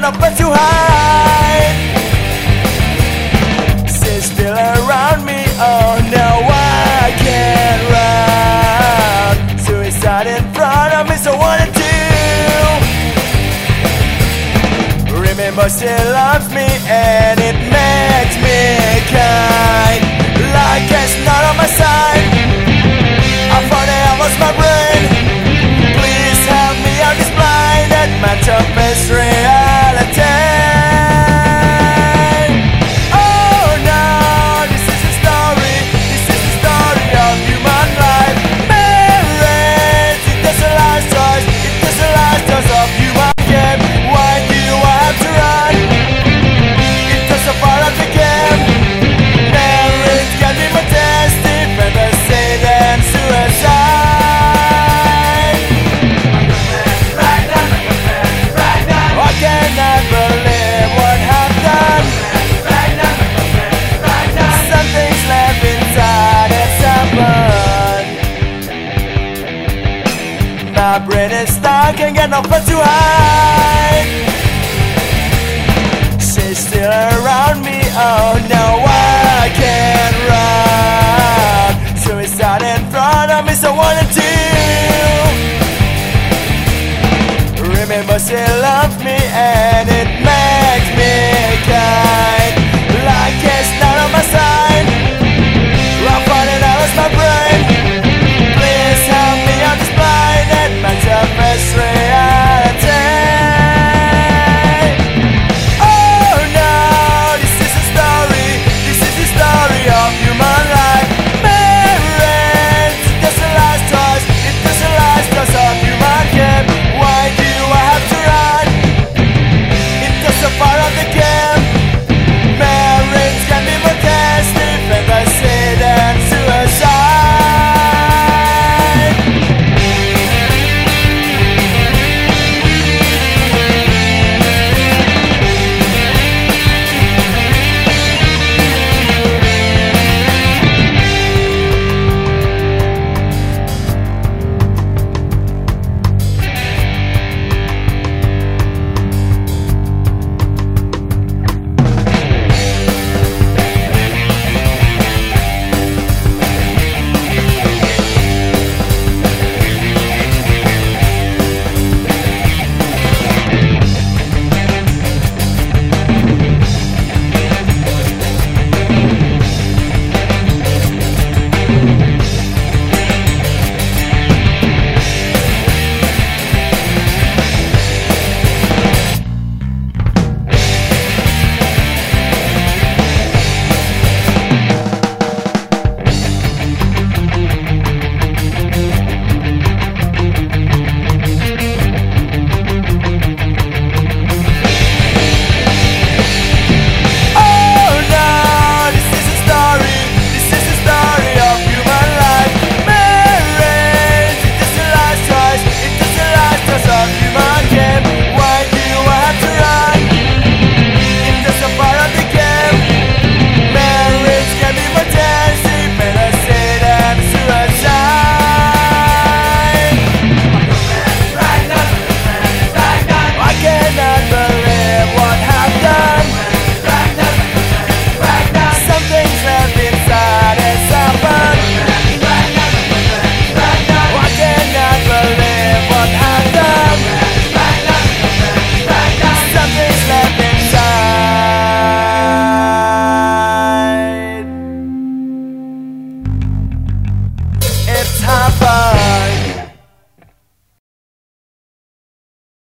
stand up but you hide. Sit still around me, oh no, I can't run. Suicide in front of me, so what to do? Remember, she loves me and it makes me kind. Like a can't get no place to hide She's still around me, oh no, I can't run Suicide in front of me, so what to do? Remember she loved me and